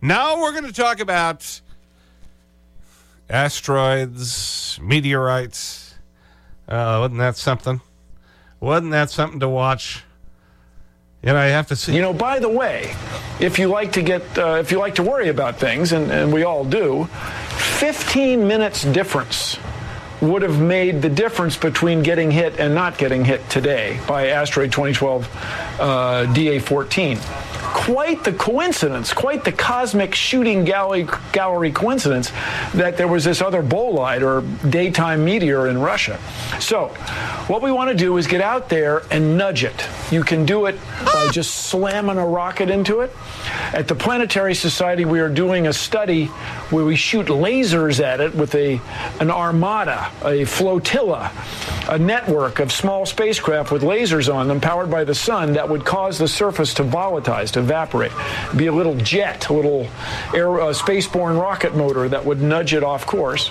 Now we're going to talk about asteroids, meteorites. Uh, wasn't that something? Wasn't that something to watch? And I have to see. You know, by the way, if you like to get, uh, if you like to worry about things, and, and we all do, 15 minutes difference would have made the difference between getting hit and not getting hit today by asteroid 2012 uh, DA14 quite the coincidence, quite the cosmic shooting gallery, gallery coincidence that there was this other bolide or daytime meteor in Russia. So, what we want to do is get out there and nudge it. You can do it by just slamming a rocket into it. At the Planetary Society, we are doing a study where we shoot lasers at it with a an armada, a flotilla, a network of small spacecraft with lasers on them powered by the sun that would cause the surface to volatilize, to evaporate. Be a little jet, a little air, uh, spaceborne rocket motor that would nudge it off course.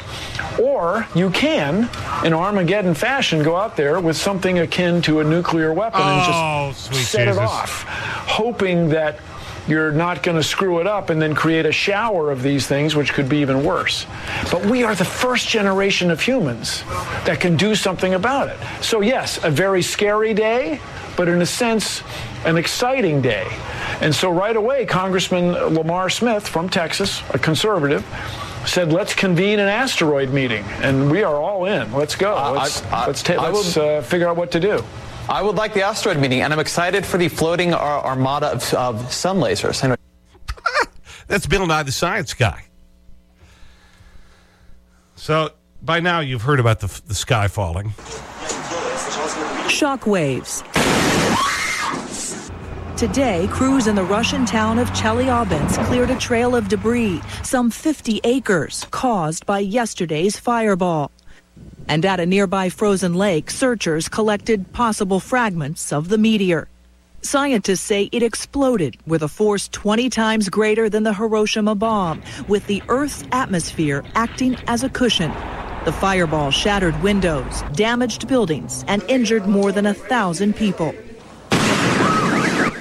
Or you can, in Armageddon fashion, go out there with something akin to a nuclear weapon Oh, and just set Jesus. it off, hoping that you're not going to screw it up and then create a shower of these things, which could be even worse. But we are the first generation of humans that can do something about it. So, yes, a very scary day, but in a sense, an exciting day. And so, right away, Congressman Lamar Smith from Texas, a conservative, said, "Let's convene an asteroid meeting," and we are all in. Let's go. Let's I- let's, ta- I let's would- uh, figure out what to do. I would like the asteroid meeting, and I'm excited for the floating ar- armada of, of sun lasers. Anyway, That's Bill Nye the Science Guy. So, by now, you've heard about the, the sky falling. Shock waves. Today, crews in the Russian town of Chelyabinsk cleared a trail of debris, some 50 acres, caused by yesterday's fireball. And at a nearby frozen lake, searchers collected possible fragments of the meteor. Scientists say it exploded with a force 20 times greater than the Hiroshima bomb, with the Earth's atmosphere acting as a cushion. The fireball shattered windows, damaged buildings, and injured more than a thousand people.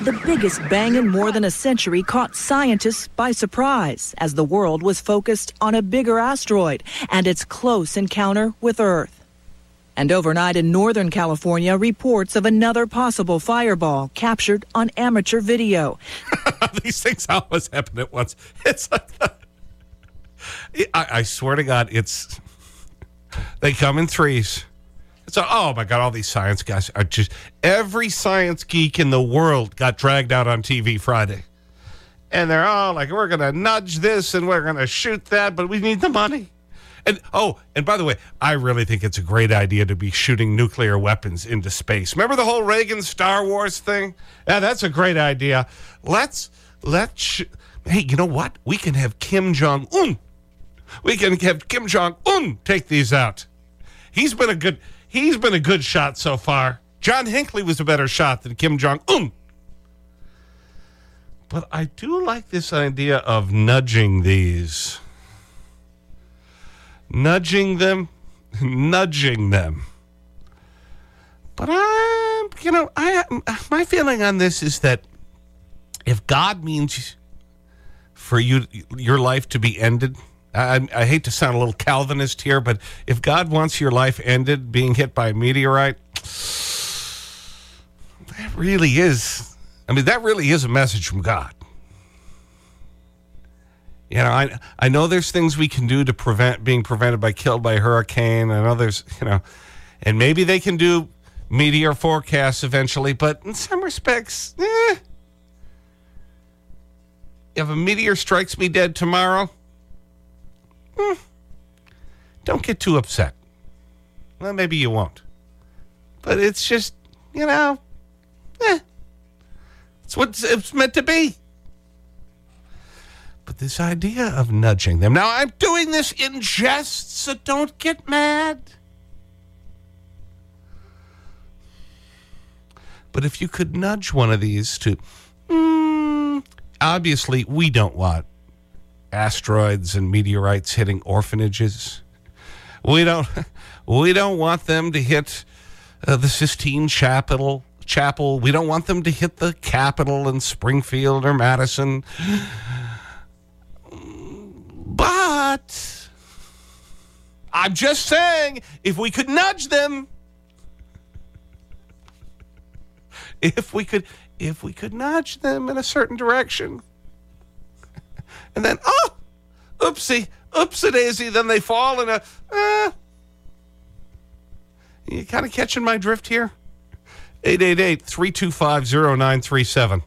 The biggest bang in more than a century caught scientists by surprise as the world was focused on a bigger asteroid and its close encounter with Earth. And overnight in Northern California, reports of another possible fireball captured on amateur video. These things always happen at once. It's like, I, I swear to God, it's, they come in threes. So, oh my God, all these science guys are just, every science geek in the world got dragged out on TV Friday. And they're all like, we're going to nudge this and we're going to shoot that, but we need the money. And oh, and by the way, I really think it's a great idea to be shooting nuclear weapons into space. Remember the whole Reagan Star Wars thing? Yeah, that's a great idea. Let's, let's, hey, you know what? We can have Kim Jong Un. We can have Kim Jong Un take these out. He's been a good, he's been a good shot so far. John Hinckley was a better shot than Kim Jong Un. But I do like this idea of nudging these nudging them, nudging them. But I'm, you know, I, my feeling on this is that if God means for you, your life to be ended, I, I hate to sound a little Calvinist here, but if God wants your life ended being hit by a meteorite, that really is, I mean, that really is a message from God. You know, I, I know there's things we can do to prevent being prevented by killed by a hurricane. and others, you know, and maybe they can do meteor forecasts eventually, but in some respects, eh. If a meteor strikes me dead tomorrow, hmm, don't get too upset. Well, maybe you won't. But it's just, you know, eh. It's what it's meant to be. But this idea of nudging them. Now, I'm doing this in jest, so don't get mad. But if you could nudge one of these to, mm, obviously, we don't want asteroids and meteorites hitting orphanages. We don't, we don't want them to hit uh, the Sistine Chapel. Chapel. We don't want them to hit the Capitol in Springfield or Madison. But I'm just saying, if we could nudge them, if we could, if we could nudge them in a certain direction, and then, oh, oopsie, oopsie daisy, then they fall in a, uh, you kind of catching my drift here? 888-325-0937.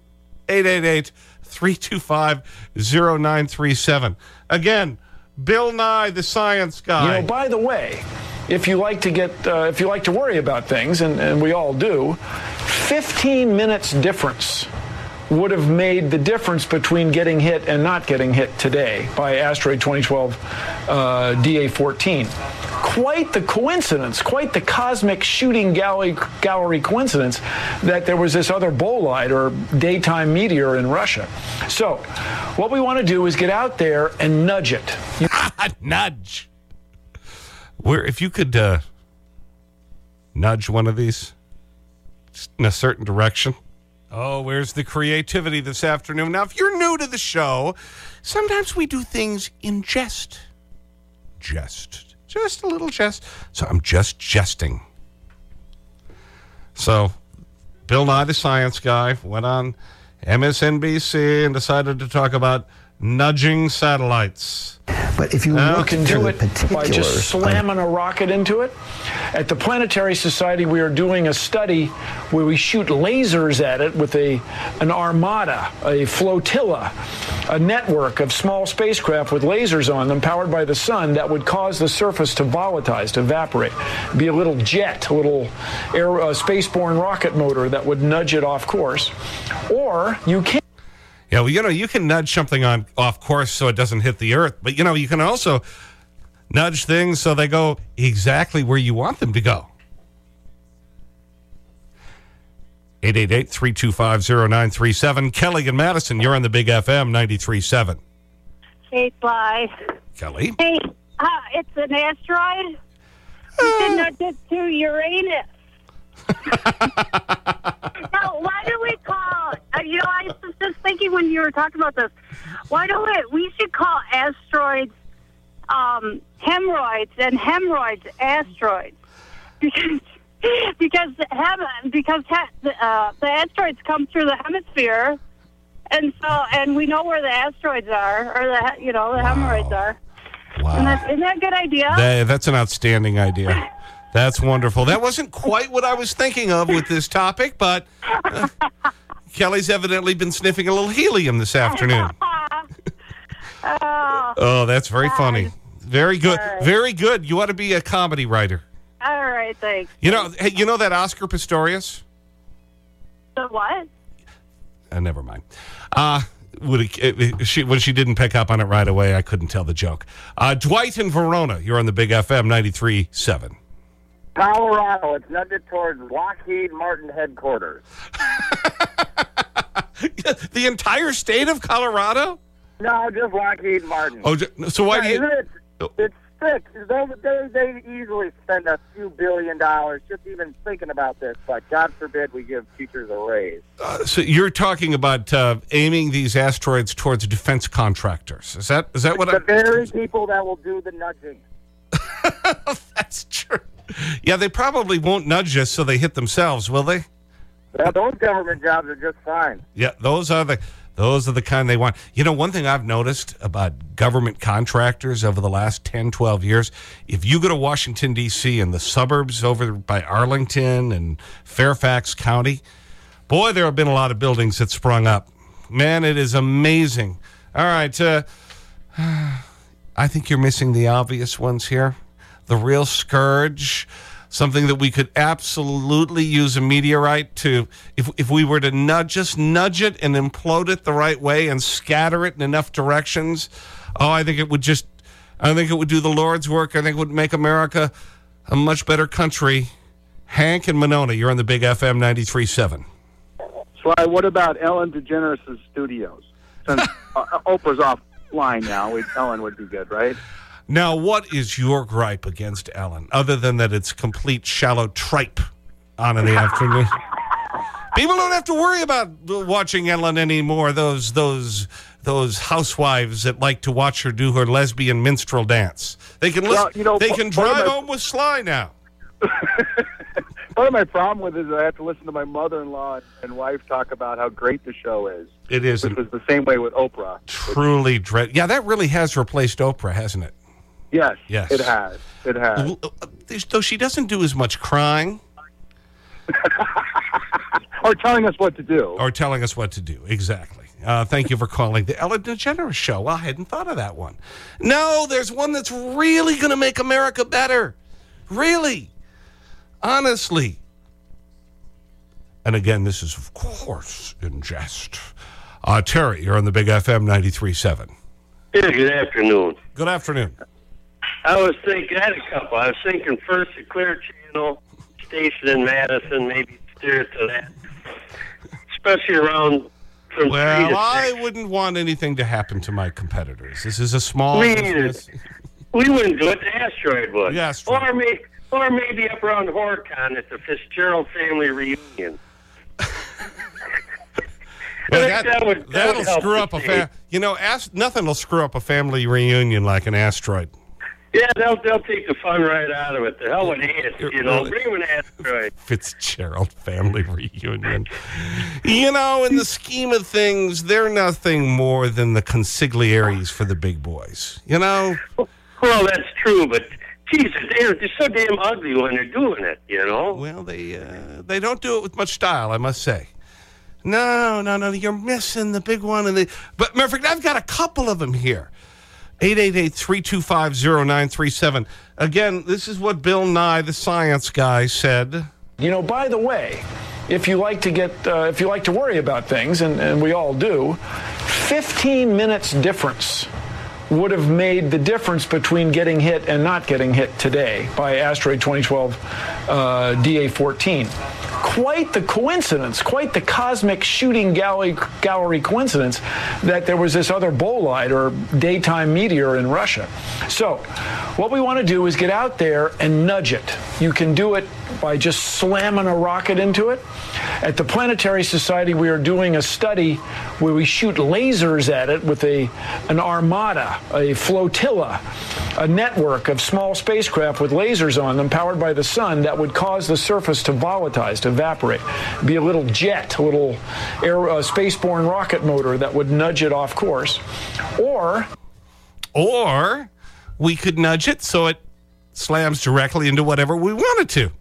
888-325-0937. Again, Bill Nye, the science guy. You know, by the way, if you like to get, uh, if you like to worry about things, and, and we all do, 15 minutes difference would have made the difference between getting hit and not getting hit today by asteroid 2012 uh, DA14. Quite the coincidence, quite the cosmic shooting gallery, gallery coincidence that there was this other bolide or daytime meteor in Russia. So, what we want to do is get out there and nudge it. nudge. Where, if you could uh, nudge one of these in a certain direction. Oh, where's the creativity this afternoon? Now, if you're new to the show, sometimes we do things in jest. Jest. Just a little jest. So I'm just jesting. So, Bill Nye, the science guy, went on MSNBC and decided to talk about nudging satellites. But if you You look can into do it by just slamming a rocket into it. At the Planetary Society, we are doing a study where we shoot lasers at it with a an armada, a flotilla, a network of small spacecraft with lasers on them powered by the sun that would cause the surface to volatilize, to evaporate. Be a little jet, a little air, uh, spaceborne rocket motor that would nudge it off course. Or you can Yeah, well, you know, you can nudge something on off course so it doesn't hit the earth, but you know, you can also nudge things so they go exactly where you want them to go. 888-325-0937. Kelly and Madison, you're on the Big FM 93.7. Hey, Sly. Kelly? Hey, uh, it's an asteroid. You said not just to Uranus. Now, why do we call? Uh, you know, I was just thinking when you were talking about this. Why don't we? We should call asteroids um, hemorrhoids and hemorrhoids asteroids because because hem, because uh, the asteroids come through the hemisphere, and so and we know where the asteroids are, or the you know the hemorrhoids are. Wow. Isn't that, isn't that a good idea? That- that's an outstanding idea. That's wonderful. That wasn't quite what I was thinking of with this topic, but uh, Kelly's evidently been sniffing a little helium this afternoon. oh, Oh, that's very funny. Very good. Very good. You ought to be a comedy writer. all right, thanks. You know, hey, you know that Oscar Pistorius? The what? Uh, never mind. Uh, would it, it- she, when she didn't pick up on it right away, I couldn't tell the joke. Uh, Dwight and Verona, you're on the Big FM 93.7. Colorado. It's nudged towards Lockheed Martin headquarters. the entire state of Colorado? No, just Lockheed Martin. Oh, so why do you... it? It's sick. They, they, they easily spend a few billion dollars just even thinking about this, but God forbid we give teachers a raise. Uh, so you're talking about uh, aiming these asteroids towards defense contractors. Is that, is that what The I... very people that will do the nudging. That's true. Yeah, they probably won't nudge us so they hit themselves, will they? Yeah, those government jobs are just fine. Yeah, those are the those are the kind they want. You know, one thing I've noticed about government contractors over the last 10, 12 years, if you go to Washington, D.C. and the suburbs over by Arlington and Fairfax County, boy, there have been a lot of buildings that sprung up. Man, it is amazing. All right. Uh, I think you're missing the obvious ones here. The real scourge, something that we could absolutely use a meteorite to, if, if we were to nudge, just nudge it and implode it the right way and scatter it in enough directions. Oh, I think it would just, I think it would do the Lord's work. I think it would make America a much better country. Hank and Monona, you're on the Big FM 93.7. Sly, what about Ellen DeGeneres' studios? Since uh, Oprah's offline now, Ellen would be good, right? Now, what is your gripe against Ellen, other than that it's complete shallow tripe on in the afternoon? People don't have to worry about watching Ellen anymore. Those, those those housewives that like to watch her do her lesbian minstrel dance. They can, listen, Well, you know, they can drive home with Sly now. Part of my problem with it is I have to listen to my mother-in-law and wife talk about how great the show is. It is Which was the same way with Oprah. truly dread. Yeah, that really has replaced Oprah, hasn't it? Yes, Yes. it has. It has. Uh, Though she doesn't do as much crying Or telling us what to do. or telling us what to do. Exactly. Uh, thank you for calling the Ellen DeGeneres Show. Well, I hadn't thought of that one. No, there's one that's really going to make America better. Really. Honestly. And again, this is, of course, in jest. Uh, Terry, you're on the Big FM 93.7. Yeah, good afternoon. Good afternoon. I was thinking, I had a couple. I was thinking first the Clear Channel station in Madison, maybe steer it to that. Especially around from Well, I 6. wouldn't want anything to happen to my competitors. This is a small neither. business. We wouldn't do it, the asteroid would. Yes. Or, may, or maybe up around Horicon at the Fitzgerald family reunion. Well, that, that would, that that'll screw up a family. You know, nothing will screw up a family reunion like an asteroid. Yeah, they'll, they'll take the fun right out of it. The hell with it, you know. Bring an asteroid. Fitzgerald family reunion. you know, in the scheme of things, they're nothing more than the consigliaries for the big boys. You know? Well, that's true, but Jesus, they're, they're so damn ugly when they're doing it, you know? Well, they, uh, they don't do it with much style, I must say. No, no, no, you're missing the big one. And the, but, matter of fact, I've got a couple of them here. 888-325-0937. Again, this is what Bill Nye, the science guy, said. You know, by the way, if you like to get, uh, if you like to worry about things, and, and we all do, 15 minutes difference would have made the difference between getting hit and not getting hit today by asteroid 2012 uh, DA14. Quite the coincidence, quite the cosmic shooting gallery, gallery coincidence that there was this other bolide or daytime meteor in Russia. So, what we want to do is get out there and nudge it. You can do it by just slamming a rocket into it. At the Planetary Society, we are doing a study where we shoot lasers at it with a an armada, a flotilla, a network of small spacecraft with lasers on them powered by the sun that would cause the surface to volatilize, to evaporate. Be a little jet, a little air, uh, spaceborne rocket motor that would nudge it off course. Or Or we could nudge it so it slams directly into whatever we want it to.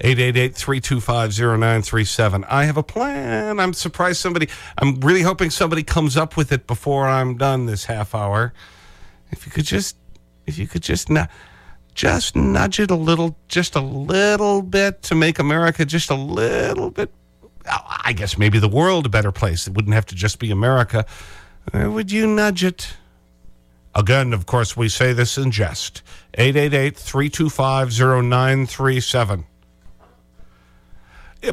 888-325-0937. I have a plan. I'm surprised somebody, I'm really hoping somebody comes up with it before I'm done this half hour. If you could just, if you could just just nudge it a little, just a little bit to make America just a little bit, I guess maybe the world a better place. It wouldn't have to just be America. Uh, would you nudge it? Again, of course, we say this in jest. 888-325-0937.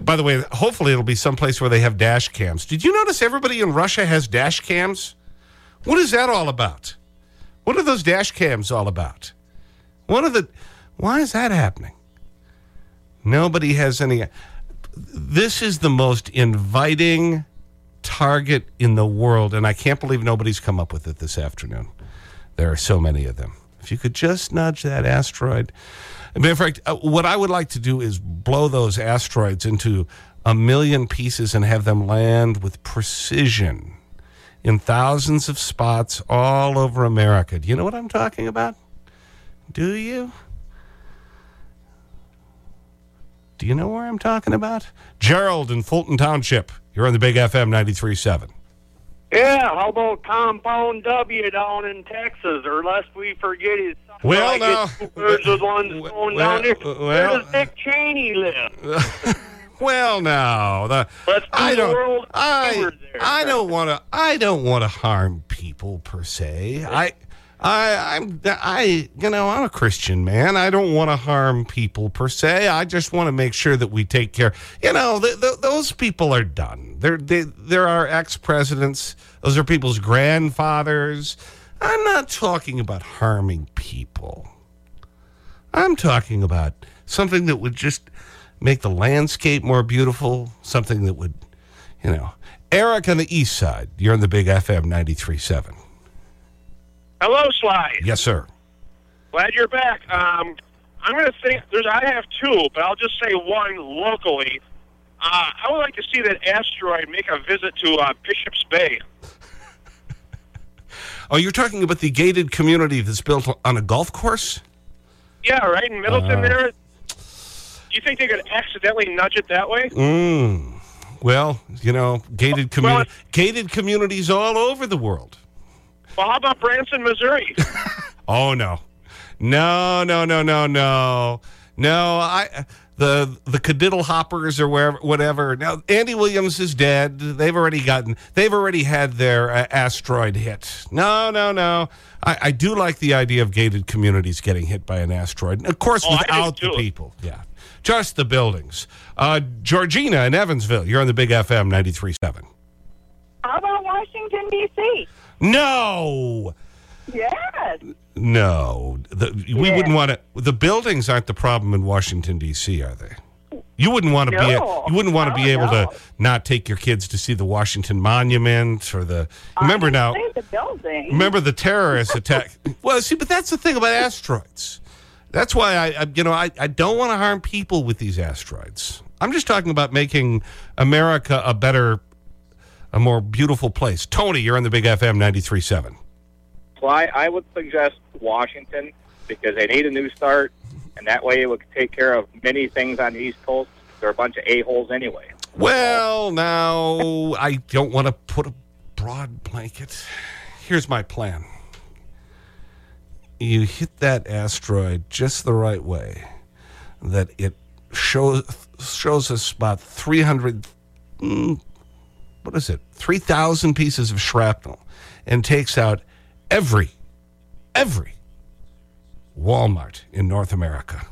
By the way, hopefully it'll be someplace where they have dash cams. Did you notice everybody in Russia has dash cams? What is that all about? What are those dash cams all about? One of the, why is that happening? Nobody has any, this is the most inviting target in the world, and I can't believe nobody's come up with it this afternoon. There are so many of them. If you could just nudge that asteroid. Matter of fact, uh, what I would like to do is blow those asteroids into a million pieces and have them land with precision in thousands of spots all over America. Do you know what I'm talking about? Do you? Do you know where I'm talking about? Gerald in Fulton Township. You're on the Big FM 93.7. Yeah, how about Compound W down in Texas? Or lest we forget it. Well, like now- two birds with one well, down there. well, Where does Dick Cheney live? Well, now the Let's I the don't world I there. I don't want to I don't want to harm people per se. I I I'm I you know I'm a Christian man. I don't want to harm people per se. I just want to make sure that we take care. You know, th th those people are done. They're they there are ex presidents. Those are people's grandfathers. I'm not talking about harming people. I'm talking about something that would just make the landscape more beautiful, something that would, you know. Eric on the east side. You're on the big FM 93.7. Hello, Sly. Yes, sir. Glad you're back. Um, I'm going to think there's. I have two, but I'll just say one locally. Uh, I would like to see that asteroid make a visit to uh, Bishop's Bay. Oh, you're talking about the gated community that's built on a golf course? Yeah, right in Middleton Uh-huh. there. Do you think they could accidentally nudge it that way? Mm. Well, you know, gated, commu Well, gated communities all over the world. Well, how about Branson, Missouri? Oh, no. No, no, no, no, no. No, I the the cadiddle hoppers or wherever whatever. Now Andy Williams is dead. They've already gotten they've already had their uh, asteroid hit. No, no, no. I, I do like the idea of gated communities getting hit by an asteroid. And of course Oh, without the people. Yeah. Just the buildings. Uh, Georgina in Evansville, you're on the big FM 93.7. How about Washington, D.C.? No. Yes. No, the, we wouldn't want to. The buildings aren't the problem in Washington D.C., are they? You wouldn't want to be. No. You wouldn't want to be able no. to not take your kids to see the Washington Monument or the. Remember now. The building. Remember the terrorist attack? well, see, but that's the thing about asteroids. That's why I, I you know, I, I don't want to harm people with these asteroids. I'm just talking about making America a better, a more beautiful place. Tony, you're on the Big FM 93.7. So I, I would suggest Washington because they need a new start, and that way it would take care of many things on the East Coast. They're a bunch of a-holes anyway. Well, now, I don't want to put a broad blanket. Here's my plan. You hit that asteroid just the right way that it shows, shows us about 300, mm, what is it, 3,000 pieces of shrapnel and takes out every, every Walmart in North America.